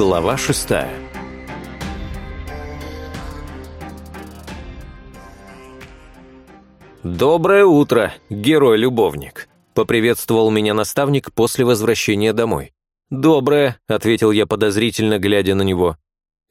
Глава шестая «Доброе утро, герой-любовник», — поприветствовал меня наставник после возвращения домой. «Доброе», — ответил я подозрительно, глядя на него.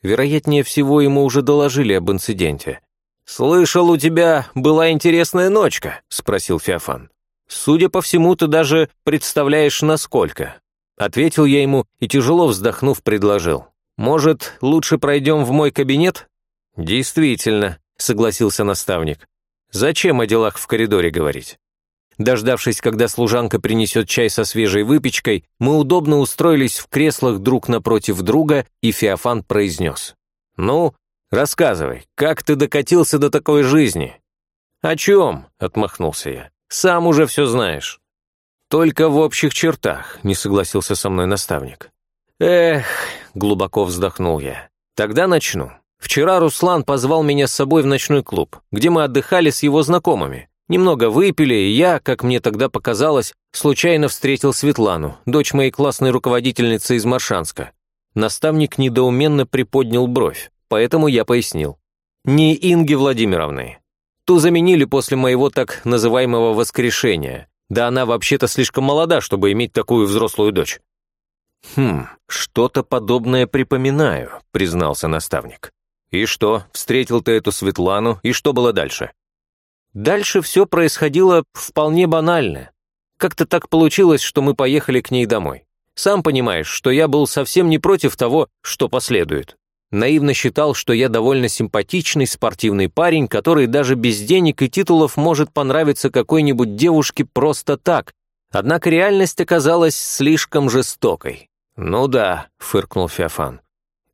Вероятнее всего, ему уже доложили об инциденте. «Слышал, у тебя была интересная ночка?» — спросил Феофан. «Судя по всему, ты даже представляешь, насколько». Ответил я ему и, тяжело вздохнув, предложил. «Может, лучше пройдем в мой кабинет?» «Действительно», — согласился наставник. «Зачем о делах в коридоре говорить?» Дождавшись, когда служанка принесет чай со свежей выпечкой, мы удобно устроились в креслах друг напротив друга, и Феофан произнес. «Ну, рассказывай, как ты докатился до такой жизни?» «О чем?» — отмахнулся я. «Сам уже все знаешь». «Только в общих чертах», — не согласился со мной наставник. «Эх», — глубоко вздохнул я. «Тогда начну. Вчера Руслан позвал меня с собой в ночной клуб, где мы отдыхали с его знакомыми. Немного выпили, и я, как мне тогда показалось, случайно встретил Светлану, дочь моей классной руководительницы из Маршанска. Наставник недоуменно приподнял бровь, поэтому я пояснил. Не Инги Владимировны. Ту заменили после моего так называемого воскрешения. Да она вообще-то слишком молода, чтобы иметь такую взрослую дочь. «Хм, что-то подобное припоминаю», — признался наставник. «И что, встретил ты эту Светлану, и что было дальше?» Дальше все происходило вполне банально. Как-то так получилось, что мы поехали к ней домой. Сам понимаешь, что я был совсем не против того, что последует. Наивно считал, что я довольно симпатичный спортивный парень, который даже без денег и титулов может понравиться какой-нибудь девушке просто так. Однако реальность оказалась слишком жестокой. «Ну да», — фыркнул Феофан.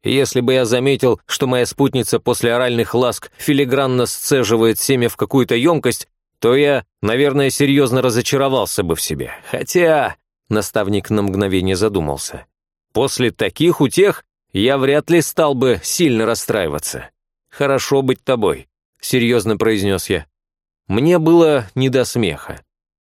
Если бы я заметил, что моя спутница после оральных ласк филигранно сцеживает семя в какую-то емкость, то я, наверное, серьезно разочаровался бы в себе. Хотя...» Наставник на мгновение задумался. «После таких утех я вряд ли стал бы сильно расстраиваться. Хорошо быть тобой», — серьезно произнес я. Мне было не до смеха.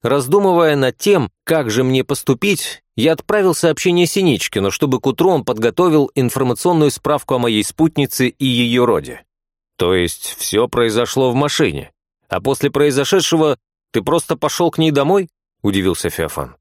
Раздумывая над тем, как же мне поступить, я отправил сообщение Синичкину, чтобы к утру он подготовил информационную справку о моей спутнице и ее роде. То есть все произошло в машине, а после произошедшего ты просто пошел к ней домой? Удивился Феофан.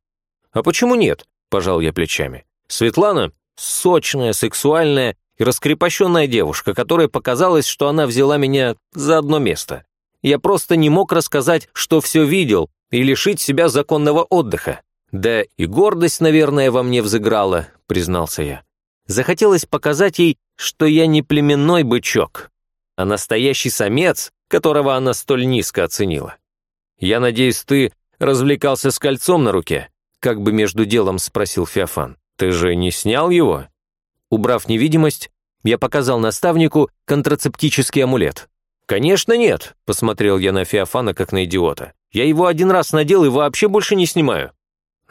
А почему нет? Пожал я плечами. Светлана — сочная, сексуальная и раскрепощенная девушка, которая показалось, что она взяла меня за одно место. Я просто не мог рассказать, что все видел, и лишить себя законного отдыха. Да и гордость, наверное, во мне взыграла, признался я. Захотелось показать ей, что я не племенной бычок, а настоящий самец, которого она столь низко оценила. Я надеюсь, ты развлекался с кольцом на руке? Как бы между делом спросил Феофан. Ты же не снял его? Убрав невидимость, я показал наставнику контрацептический амулет. «Конечно нет», — посмотрел я на Феофана как на идиота. «Я его один раз надел и вообще больше не снимаю».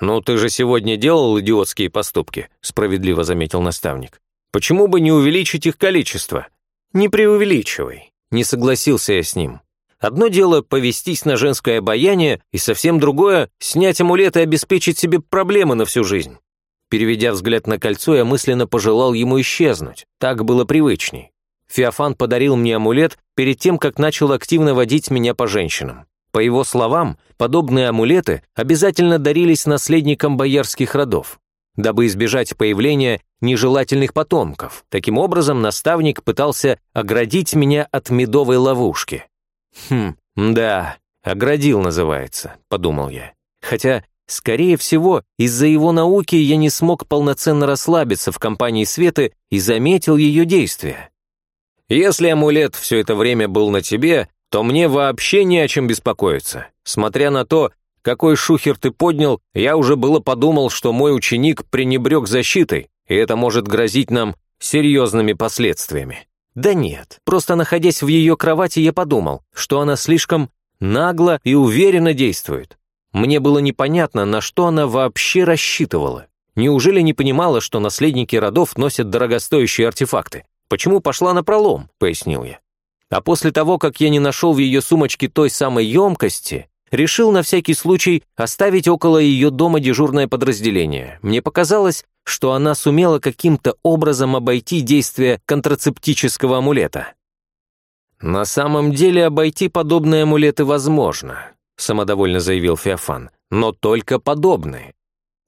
«Ну, ты же сегодня делал идиотские поступки», — справедливо заметил наставник. «Почему бы не увеличить их количество?» «Не преувеличивай», — не согласился я с ним. Одно дело повестись на женское обаяние, и совсем другое — снять амулет и обеспечить себе проблемы на всю жизнь. Переведя взгляд на кольцо, я мысленно пожелал ему исчезнуть. Так было привычней. Феофан подарил мне амулет перед тем, как начал активно водить меня по женщинам. По его словам, подобные амулеты обязательно дарились наследникам боярских родов, дабы избежать появления нежелательных потомков. Таким образом, наставник пытался оградить меня от медовой ловушки. «Хм, да, оградил называется», — подумал я. Хотя, скорее всего, из-за его науки я не смог полноценно расслабиться в компании Светы и заметил ее действия. Если амулет все это время был на тебе, то мне вообще не о чем беспокоиться. Смотря на то, какой шухер ты поднял, я уже было подумал, что мой ученик пренебрег защитой, и это может грозить нам серьезными последствиями. Да нет, просто находясь в ее кровати, я подумал, что она слишком нагло и уверенно действует. Мне было непонятно, на что она вообще рассчитывала. Неужели не понимала, что наследники родов носят дорогостоящие артефакты? «Почему пошла на пролом?» — пояснил я. А после того, как я не нашел в ее сумочке той самой емкости, решил на всякий случай оставить около ее дома дежурное подразделение. Мне показалось, что она сумела каким-то образом обойти действие контрацептического амулета. «На самом деле обойти подобные амулеты возможно», самодовольно заявил Феофан, «но только подобные.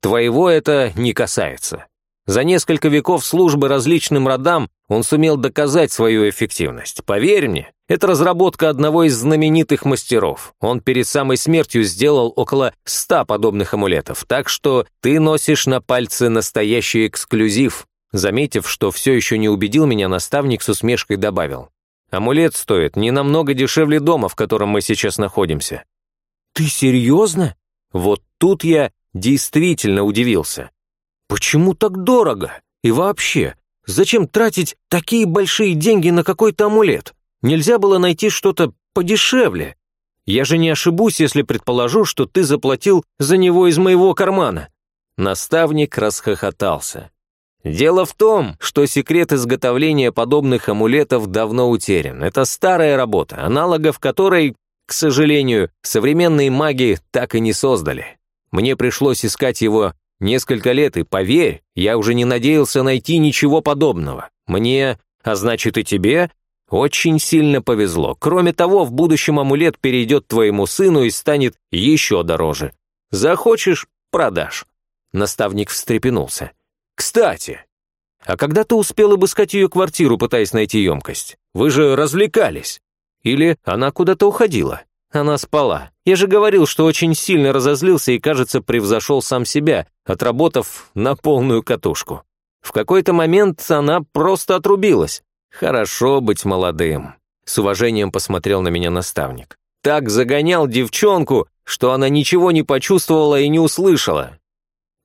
Твоего это не касается. За несколько веков службы различным родам он сумел доказать свою эффективность. Поверь мне, это разработка одного из знаменитых мастеров. Он перед самой смертью сделал около ста подобных амулетов, так что ты носишь на пальце настоящий эксклюзив. Заметив, что все еще не убедил меня, наставник с усмешкой добавил. Амулет стоит не намного дешевле дома, в котором мы сейчас находимся. Ты серьезно? Вот тут я действительно удивился. Почему так дорого? И вообще, зачем тратить такие большие деньги на какой-то амулет? Нельзя было найти что-то подешевле. Я же не ошибусь, если предположу, что ты заплатил за него из моего кармана». Наставник расхохотался. Дело в том, что секрет изготовления подобных амулетов давно утерян. Это старая работа, аналогов которой, к сожалению, современные маги так и не создали. Мне пришлось искать его Несколько лет, и поверь, я уже не надеялся найти ничего подобного. Мне, а значит и тебе, очень сильно повезло. Кроме того, в будущем амулет перейдет твоему сыну и станет еще дороже. Захочешь – продашь». Наставник встрепенулся. «Кстати, а когда ты успел обыскать ее квартиру, пытаясь найти емкость? Вы же развлекались. Или она куда-то уходила?» Она спала. Я же говорил, что очень сильно разозлился и, кажется, превзошел сам себя, отработав на полную катушку. В какой-то момент она просто отрубилась. Хорошо быть молодым. С уважением посмотрел на меня наставник. Так загонял девчонку, что она ничего не почувствовала и не услышала.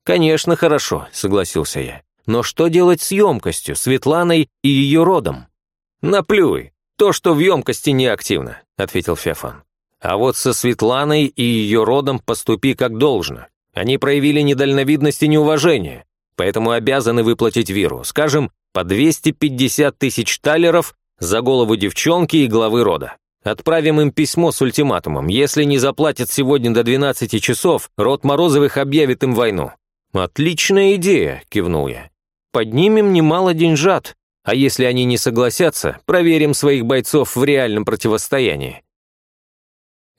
«Конечно, хорошо», — согласился я. «Но что делать с емкостью, Светланой и ее родом?» «Наплюй. То, что в емкости не активно», — ответил Феофан. А вот со Светланой и ее родом поступи как должно. Они проявили недальновидность и неуважение, поэтому обязаны выплатить Виру, скажем, по 250 тысяч талеров за голову девчонки и главы рода. Отправим им письмо с ультиматумом. Если не заплатят сегодня до 12 часов, род Морозовых объявит им войну». «Отличная идея», — кивнул я. «Поднимем немало деньжат, а если они не согласятся, проверим своих бойцов в реальном противостоянии».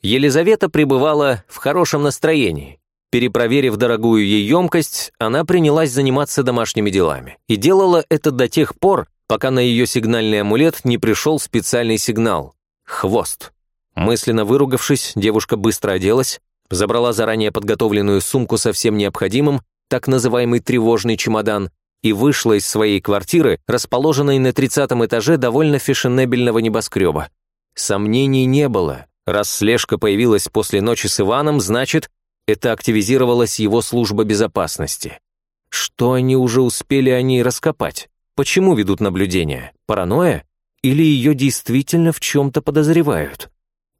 Елизавета пребывала в хорошем настроении. Перепроверив дорогую ей емкость, она принялась заниматься домашними делами. И делала это до тех пор, пока на ее сигнальный амулет не пришел специальный сигнал — хвост. Мысленно выругавшись, девушка быстро оделась, забрала заранее подготовленную сумку со всем необходимым, так называемый тревожный чемодан, и вышла из своей квартиры, расположенной на 30 этаже довольно фешенебельного небоскреба. Сомнений не было. Раз слежка появилась после ночи с Иваном, значит, это активизировалась его служба безопасности. Что они уже успели о ней раскопать? Почему ведут наблюдение? Паранойя? Или ее действительно в чем-то подозревают?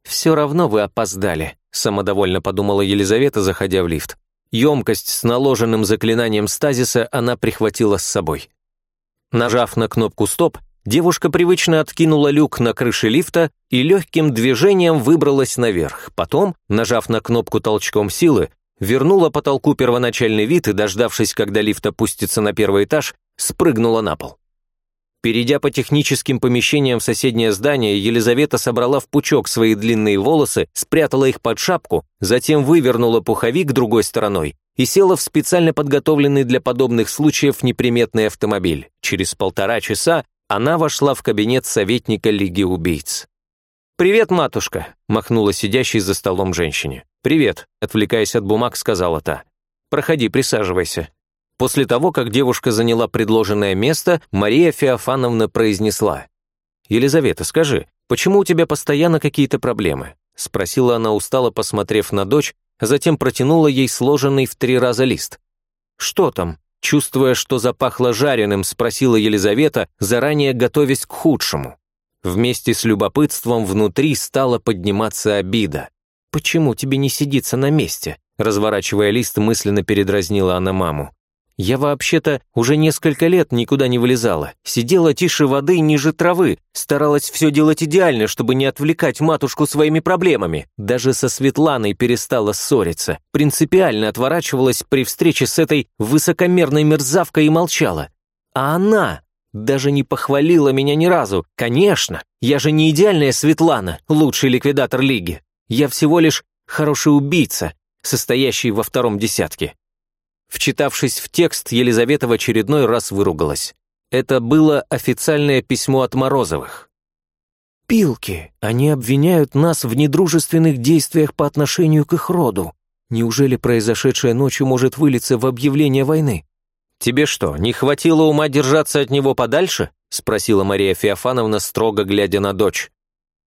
«Все равно вы опоздали», — самодовольно подумала Елизавета, заходя в лифт. Емкость с наложенным заклинанием стазиса она прихватила с собой. Нажав на кнопку «Стоп», Девушка привычно откинула люк на крыше лифта и легким движением выбралась наверх. Потом, нажав на кнопку толчком силы, вернула потолку первоначальный вид и, дождавшись, когда лифт опустится на первый этаж, спрыгнула на пол. Перейдя по техническим помещениям в соседнее здание, Елизавета собрала в пучок свои длинные волосы, спрятала их под шапку, затем вывернула пуховик другой стороной и села в специально подготовленный для подобных случаев неприметный автомобиль. Через полтора часа она вошла в кабинет советника Лиги убийц. «Привет, матушка», — махнула сидящей за столом женщине. «Привет», — отвлекаясь от бумаг, сказала та. «Проходи, присаживайся». После того, как девушка заняла предложенное место, Мария Феофановна произнесла. «Елизавета, скажи, почему у тебя постоянно какие-то проблемы?» Спросила она устало, посмотрев на дочь, а затем протянула ей сложенный в три раза лист. «Что там?» Чувствуя, что запахло жареным, спросила Елизавета, заранее готовясь к худшему. Вместе с любопытством внутри стала подниматься обида. «Почему тебе не сидится на месте?» Разворачивая лист, мысленно передразнила она маму. Я вообще-то уже несколько лет никуда не вылезала. Сидела тише воды, ниже травы. Старалась все делать идеально, чтобы не отвлекать матушку своими проблемами. Даже со Светланой перестала ссориться. Принципиально отворачивалась при встрече с этой высокомерной мерзавкой и молчала. А она даже не похвалила меня ни разу. Конечно, я же не идеальная Светлана, лучший ликвидатор Лиги. Я всего лишь хороший убийца, состоящий во втором десятке. Вчитавшись в текст, Елизавета в очередной раз выругалась. Это было официальное письмо от Морозовых. «Пилки, они обвиняют нас в недружественных действиях по отношению к их роду. Неужели произошедшее ночью может вылиться в объявление войны?» «Тебе что, не хватило ума держаться от него подальше?» спросила Мария Феофановна, строго глядя на дочь.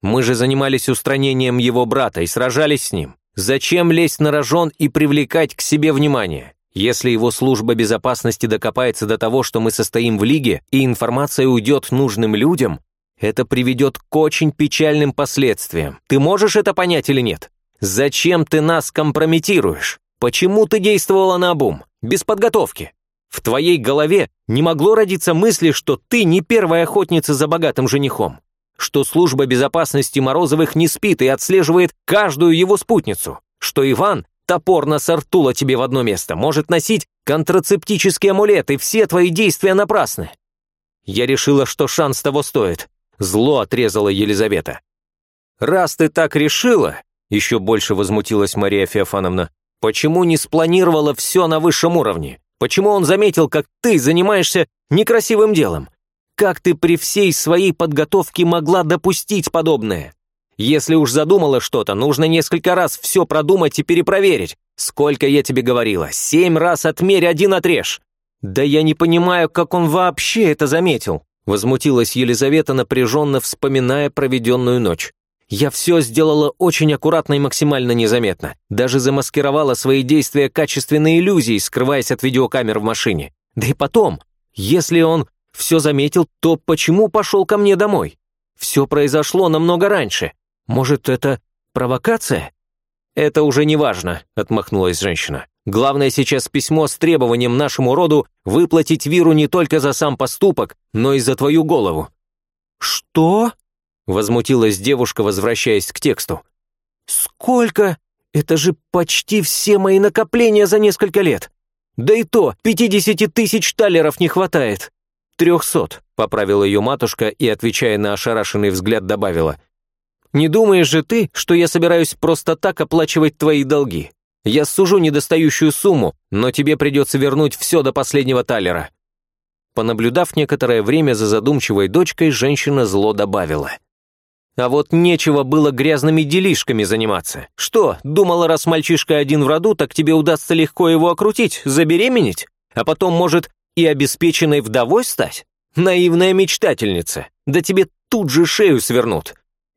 «Мы же занимались устранением его брата и сражались с ним. Зачем лезть на рожон и привлекать к себе внимание? Если его служба безопасности докопается до того, что мы состоим в лиге, и информация уйдет нужным людям, это приведет к очень печальным последствиям. Ты можешь это понять или нет? Зачем ты нас компрометируешь? Почему ты действовала на обум, без подготовки? В твоей голове не могло родиться мысли, что ты не первая охотница за богатым женихом, что служба безопасности Морозовых не спит и отслеживает каждую его спутницу, что Иван Топор на сортула тебе в одно место может носить контрацептический амулет, и все твои действия напрасны. Я решила, что шанс того стоит. Зло отрезала Елизавета. Раз ты так решила, еще больше возмутилась Мария Феофановна, почему не спланировала все на высшем уровне? Почему он заметил, как ты занимаешься некрасивым делом? Как ты при всей своей подготовке могла допустить подобное? Если уж задумала что-то, нужно несколько раз все продумать и перепроверить. Сколько я тебе говорила? Семь раз отмерь, один отрежь. Да я не понимаю, как он вообще это заметил. Возмутилась Елизавета, напряженно вспоминая проведенную ночь. Я все сделала очень аккуратно и максимально незаметно. Даже замаскировала свои действия качественной иллюзией, скрываясь от видеокамер в машине. Да и потом, если он все заметил, то почему пошел ко мне домой? Все произошло намного раньше. Может, это провокация?» «Это уже не важно», — отмахнулась женщина. «Главное сейчас письмо с требованием нашему роду выплатить Виру не только за сам поступок, но и за твою голову». «Что?» — возмутилась девушка, возвращаясь к тексту. «Сколько? Это же почти все мои накопления за несколько лет. Да и то, пятидесяти тысяч талеров не хватает». «Трехсот», — поправила ее матушка и, отвечая на ошарашенный взгляд, добавила. Не думаешь же ты, что я собираюсь просто так оплачивать твои долги? Я сужу недостающую сумму, но тебе придется вернуть все до последнего талера». Понаблюдав некоторое время за задумчивой дочкой, женщина зло добавила. «А вот нечего было грязными делишками заниматься. Что, думала, раз мальчишка один в роду, так тебе удастся легко его окрутить, забеременеть? А потом, может, и обеспеченной вдовой стать? Наивная мечтательница. Да тебе тут же шею свернут.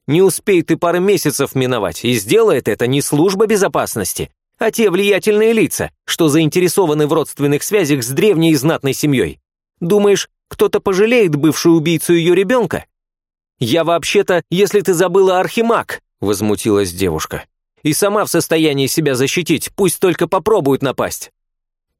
Не успей ты пары месяцев миновать, и сделает это не служба безопасности, а те влиятельные лица, что заинтересованы в родственных связях с древней знатной семьей. Думаешь, кто-то пожалеет бывшую убийцу ее ребенка? Я вообще-то, если ты забыла, архимаг, возмутилась девушка. И сама в состоянии себя защитить, пусть только попробует напасть.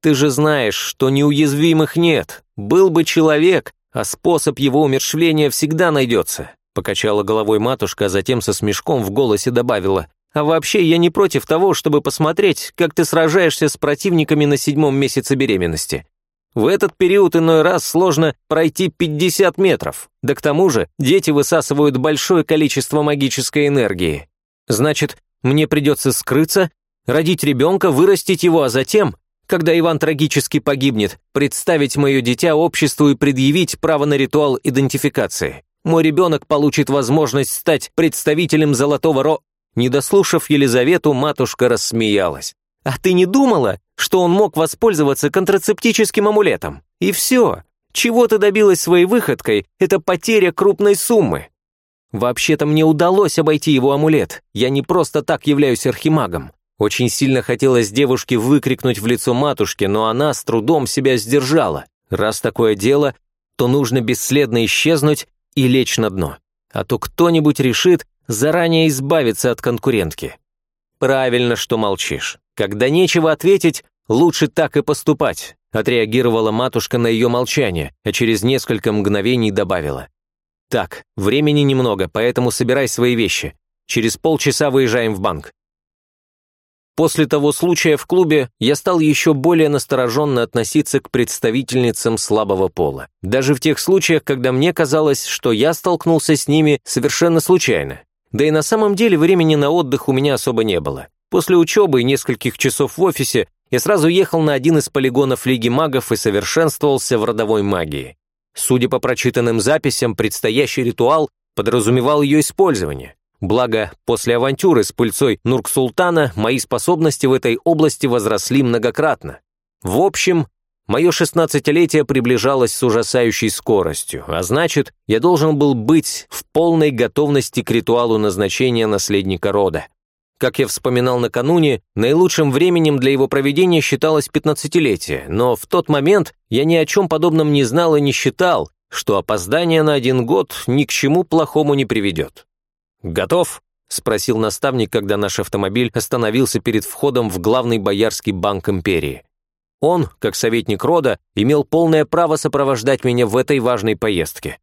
Ты же знаешь, что неуязвимых нет. Был бы человек, а способ его умершвления всегда найдется. Покачала головой матушка, а затем со смешком в голосе добавила. «А вообще я не против того, чтобы посмотреть, как ты сражаешься с противниками на седьмом месяце беременности. В этот период иной раз сложно пройти 50 метров. Да к тому же дети высасывают большое количество магической энергии. Значит, мне придется скрыться, родить ребенка, вырастить его, а затем, когда Иван трагически погибнет, представить мое дитя обществу и предъявить право на ритуал идентификации мой ребенок получит возможность стать представителем Золотого Ро...» Не дослушав Елизавету, матушка рассмеялась. «А ты не думала, что он мог воспользоваться контрацептическим амулетом? И все. Чего ты добилась своей выходкой, это потеря крупной суммы. Вообще-то мне удалось обойти его амулет. Я не просто так являюсь архимагом. Очень сильно хотелось девушке выкрикнуть в лицо матушки, но она с трудом себя сдержала. Раз такое дело, то нужно бесследно исчезнуть и лечь на дно. А то кто-нибудь решит заранее избавиться от конкурентки. Правильно, что молчишь. Когда нечего ответить, лучше так и поступать. отреагировала матушка на ее молчание, а через несколько мгновений добавила. «Так, времени немного, поэтому собирай свои вещи. Через полчаса выезжаем в банк». После того случая в клубе я стал еще более настороженно относиться к представительницам слабого пола. Даже в тех случаях, когда мне казалось, что я столкнулся с ними совершенно случайно. Да и на самом деле времени на отдых у меня особо не было. После учебы и нескольких часов в офисе я сразу ехал на один из полигонов Лиги магов и совершенствовался в родовой магии. Судя по прочитанным записям, предстоящий ритуал подразумевал ее использование. Благо, после авантюры с пыльцой Нурк-Султана мои способности в этой области возросли многократно. В общем, мое шестнадцатилетие приближалось с ужасающей скоростью, а значит, я должен был быть в полной готовности к ритуалу назначения наследника рода. Как я вспоминал накануне, наилучшим временем для его проведения считалось пятнадцатилетие, но в тот момент я ни о чем подобном не знал и не считал, что опоздание на один год ни к чему плохому не приведет. «Готов?» — спросил наставник, когда наш автомобиль остановился перед входом в главный боярский банк империи. Он, как советник рода, имел полное право сопровождать меня в этой важной поездке.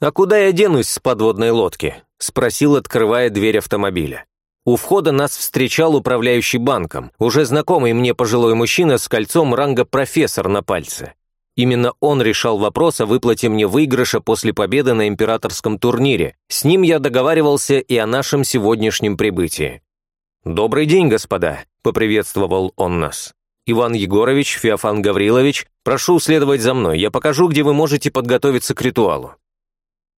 «А куда я денусь с подводной лодки?» — спросил, открывая дверь автомобиля. У входа нас встречал управляющий банком, уже знакомый мне пожилой мужчина с кольцом ранга профессор на пальце. Именно он решал вопрос о выплате мне выигрыша после победы на императорском турнире. С ним я договаривался и о нашем сегодняшнем прибытии. «Добрый день, господа», — поприветствовал он нас. «Иван Егорович, Феофан Гаврилович, прошу следовать за мной, я покажу, где вы можете подготовиться к ритуалу».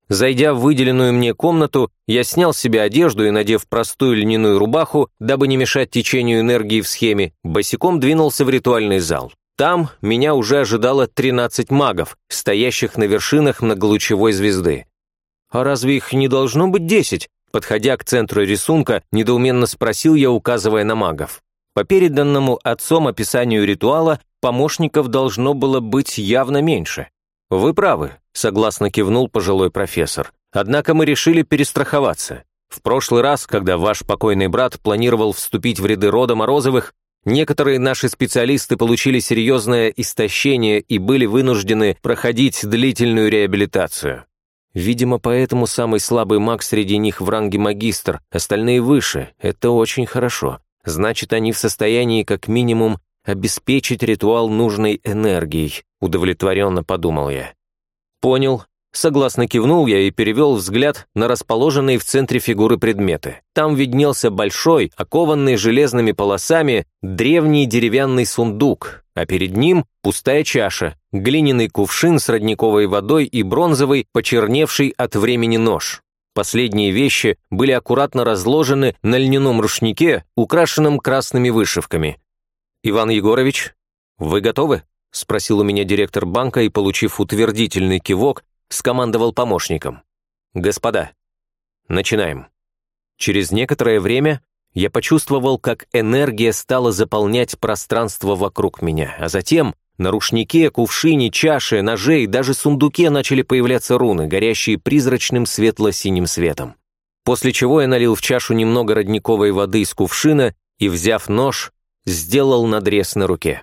Зайдя в выделенную мне комнату, я снял с себя одежду и, надев простую льняную рубаху, дабы не мешать течению энергии в схеме, босиком двинулся в ритуальный зал. Там меня уже ожидало 13 магов, стоящих на вершинах многолучевой звезды. «А разве их не должно быть 10?» Подходя к центру рисунка, недоуменно спросил я, указывая на магов. По переданному отцом описанию ритуала, помощников должно было быть явно меньше. «Вы правы», — согласно кивнул пожилой профессор. «Однако мы решили перестраховаться. В прошлый раз, когда ваш покойный брат планировал вступить в ряды рода Морозовых, Некоторые наши специалисты получили серьезное истощение и были вынуждены проходить длительную реабилитацию. Видимо, поэтому самый слабый маг среди них в ранге магистр, остальные выше. Это очень хорошо. Значит, они в состоянии как минимум обеспечить ритуал нужной энергией, удовлетворенно подумал я. Понял, Согласно кивнул я и перевел взгляд на расположенные в центре фигуры предметы. Там виднелся большой, окованный железными полосами, древний деревянный сундук, а перед ним пустая чаша, глиняный кувшин с родниковой водой и бронзовый, почерневший от времени нож. Последние вещи были аккуратно разложены на льняном рушнике, украшенном красными вышивками. «Иван Егорович, вы готовы?» — спросил у меня директор банка и, получив утвердительный кивок, скомандовал помощником. «Господа, начинаем». Через некоторое время я почувствовал, как энергия стала заполнять пространство вокруг меня, а затем на рушнике, кувшине, чаше, ноже и даже сундуке начали появляться руны, горящие призрачным светло-синим светом. После чего я налил в чашу немного родниковой воды из кувшина и, взяв нож, сделал надрез на руке.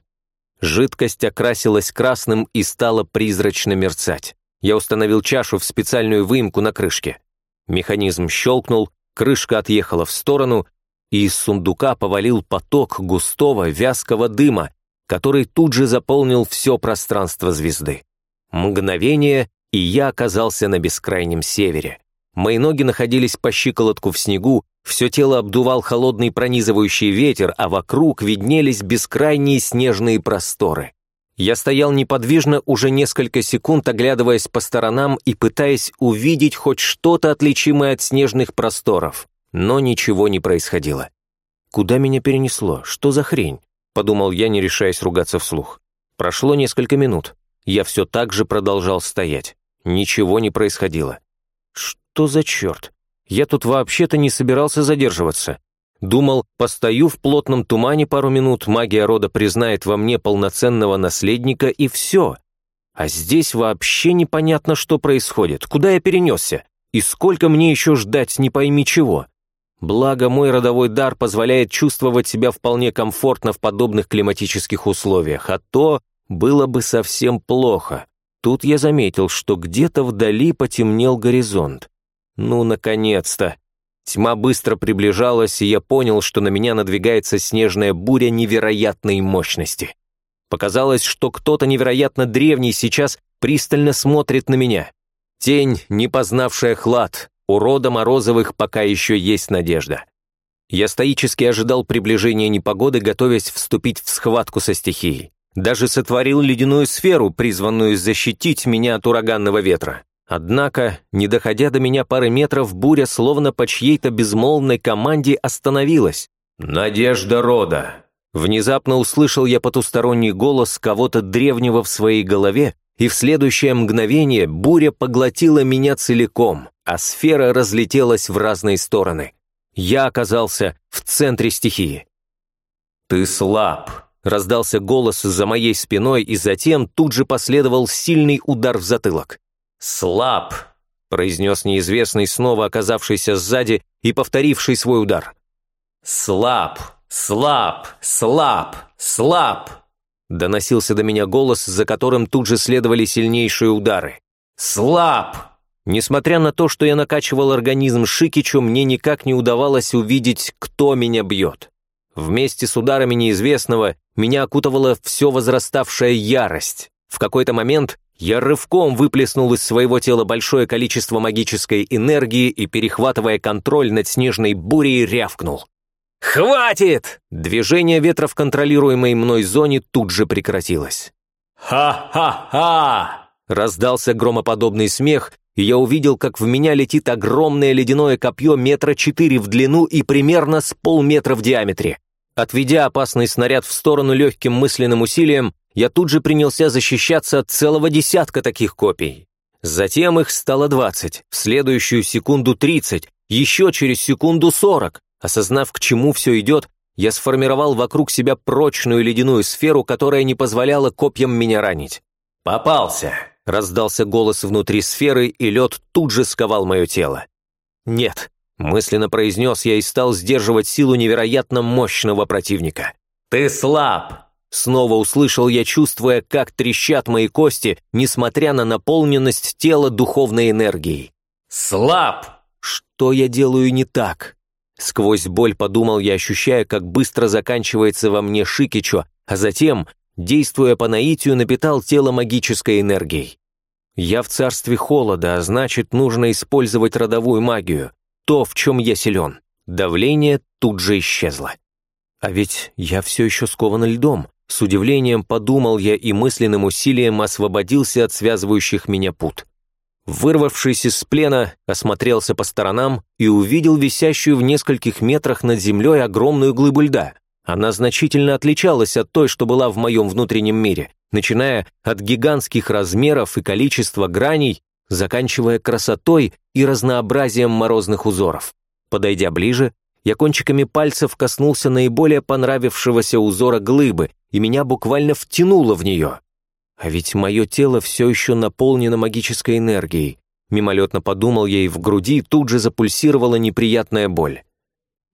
Жидкость окрасилась красным и стала призрачно мерцать. Я установил чашу в специальную выемку на крышке. Механизм щелкнул, крышка отъехала в сторону, и из сундука повалил поток густого вязкого дыма, который тут же заполнил все пространство звезды. Мгновение, и я оказался на бескрайнем севере. Мои ноги находились по щиколотку в снегу, все тело обдувал холодный пронизывающий ветер, а вокруг виднелись бескрайние снежные просторы. Я стоял неподвижно уже несколько секунд, оглядываясь по сторонам и пытаясь увидеть хоть что-то отличимое от снежных просторов, но ничего не происходило. «Куда меня перенесло? Что за хрень?» — подумал я, не решаясь ругаться вслух. Прошло несколько минут. Я все так же продолжал стоять. Ничего не происходило. «Что за черт? Я тут вообще-то не собирался задерживаться. Думал, постою в плотном тумане пару минут, магия рода признает во мне полноценного наследника и все. А здесь вообще непонятно, что происходит, куда я перенесся, и сколько мне еще ждать не пойми чего. Благо, мой родовой дар позволяет чувствовать себя вполне комфортно в подобных климатических условиях, а то было бы совсем плохо. Тут я заметил, что где-то вдали потемнел горизонт. Ну, наконец-то! Тьма быстро приближалась, и я понял, что на меня надвигается снежная буря невероятной мощности. Показалось, что кто-то невероятно древний сейчас пристально смотрит на меня. Тень, не познавшая хлад, у рода Морозовых пока еще есть надежда. Я стоически ожидал приближения непогоды, готовясь вступить в схватку со стихией. Даже сотворил ледяную сферу, призванную защитить меня от ураганного ветра. Однако, не доходя до меня пары метров, буря словно по чьей-то безмолвной команде остановилась. «Надежда рода!» Внезапно услышал я потусторонний голос кого-то древнего в своей голове, и в следующее мгновение буря поглотила меня целиком, а сфера разлетелась в разные стороны. Я оказался в центре стихии. «Ты слаб», — раздался голос за моей спиной, и затем тут же последовал сильный удар в затылок. «Слаб!» — произнес неизвестный, снова оказавшийся сзади и повторивший свой удар. «Слаб! Слаб! Слаб! Слаб!» Доносился до меня голос, за которым тут же следовали сильнейшие удары. «Слаб!» Несмотря на то, что я накачивал организм Шикичу, мне никак не удавалось увидеть, кто меня бьет. Вместе с ударами неизвестного меня окутывала все возраставшая ярость. В какой-то момент я рывком выплеснул из своего тела большое количество магической энергии и, перехватывая контроль над снежной бурей, рявкнул. «Хватит!» Движение ветра в контролируемой мной зоне тут же прекратилось. «Ха-ха-ха!» Раздался громоподобный смех, и я увидел, как в меня летит огромное ледяное копье метра четыре в длину и примерно с полметра в диаметре. Отведя опасный снаряд в сторону легким мысленным усилием, я тут же принялся защищаться от целого десятка таких копий. Затем их стало двадцать, в следующую секунду тридцать, еще через секунду сорок. Осознав, к чему все идет, я сформировал вокруг себя прочную ледяную сферу, которая не позволяла копьям меня ранить. «Попался!» — раздался голос внутри сферы, и лед тут же сковал мое тело. «Нет!» — мысленно произнес я и стал сдерживать силу невероятно мощного противника. «Ты слаб!» Снова услышал я, чувствуя, как трещат мои кости, несмотря на наполненность тела духовной энергией. «Слаб!» Что я делаю не так? Сквозь боль подумал я, ощущая, как быстро заканчивается во мне Шикичо, а затем, действуя по наитию, напитал тело магической энергией. Я в царстве холода, а значит, нужно использовать родовую магию, то, в чем я силен. Давление тут же исчезло. А ведь я все еще скован льдом. С удивлением подумал я и мысленным усилием освободился от связывающих меня пут. Вырвавшись из плена, осмотрелся по сторонам и увидел висящую в нескольких метрах над землей огромную глыбу льда. Она значительно отличалась от той, что была в моем внутреннем мире, начиная от гигантских размеров и количества граней, заканчивая красотой и разнообразием морозных узоров. Подойдя ближе, я кончиками пальцев коснулся наиболее понравившегося узора глыбы, и меня буквально втянуло в нее. А ведь мое тело все еще наполнено магической энергией. Мимолетно подумал и в груди тут же запульсировала неприятная боль.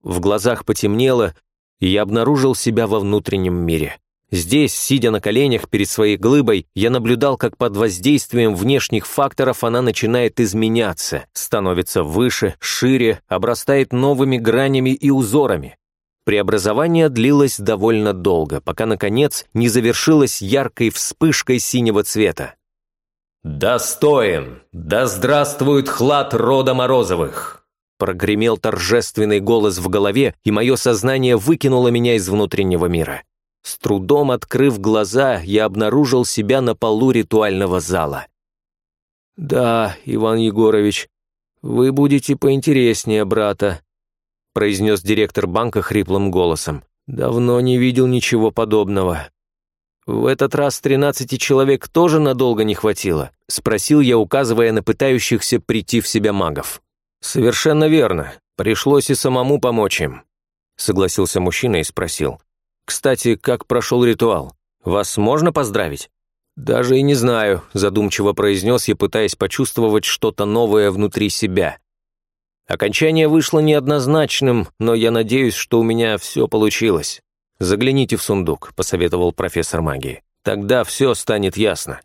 В глазах потемнело, и я обнаружил себя во внутреннем мире. Здесь, сидя на коленях перед своей глыбой, я наблюдал, как под воздействием внешних факторов она начинает изменяться, становится выше, шире, обрастает новыми гранями и узорами. Преобразование длилось довольно долго, пока, наконец, не завершилось яркой вспышкой синего цвета. «Достоин! Да здравствует хлад рода Морозовых!» Прогремел торжественный голос в голове, и мое сознание выкинуло меня из внутреннего мира. С трудом открыв глаза, я обнаружил себя на полу ритуального зала. «Да, Иван Егорович, вы будете поинтереснее брата», произнес директор банка хриплым голосом. «Давно не видел ничего подобного». «В этот раз тринадцати человек тоже надолго не хватило?» — спросил я, указывая на пытающихся прийти в себя магов. «Совершенно верно. Пришлось и самому помочь им», — согласился мужчина и спросил. «Кстати, как прошел ритуал? Вас можно поздравить?» «Даже и не знаю», – задумчиво произнес я, пытаясь почувствовать что-то новое внутри себя. Окончание вышло неоднозначным, но я надеюсь, что у меня все получилось. «Загляните в сундук», – посоветовал профессор магии. Тогда все станет ясно.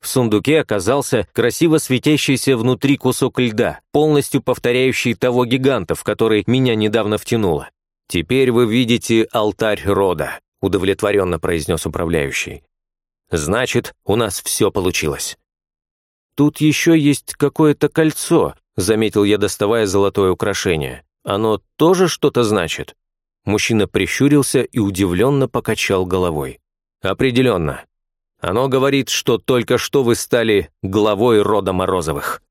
В сундуке оказался красиво светящийся внутри кусок льда, полностью повторяющий того гиганта, в который меня недавно втянуло. «Теперь вы видите алтарь рода», — удовлетворенно произнес управляющий. «Значит, у нас все получилось». «Тут еще есть какое-то кольцо», — заметил я, доставая золотое украшение. «Оно тоже что-то значит?» Мужчина прищурился и удивленно покачал головой. «Определенно. Оно говорит, что только что вы стали главой рода Морозовых».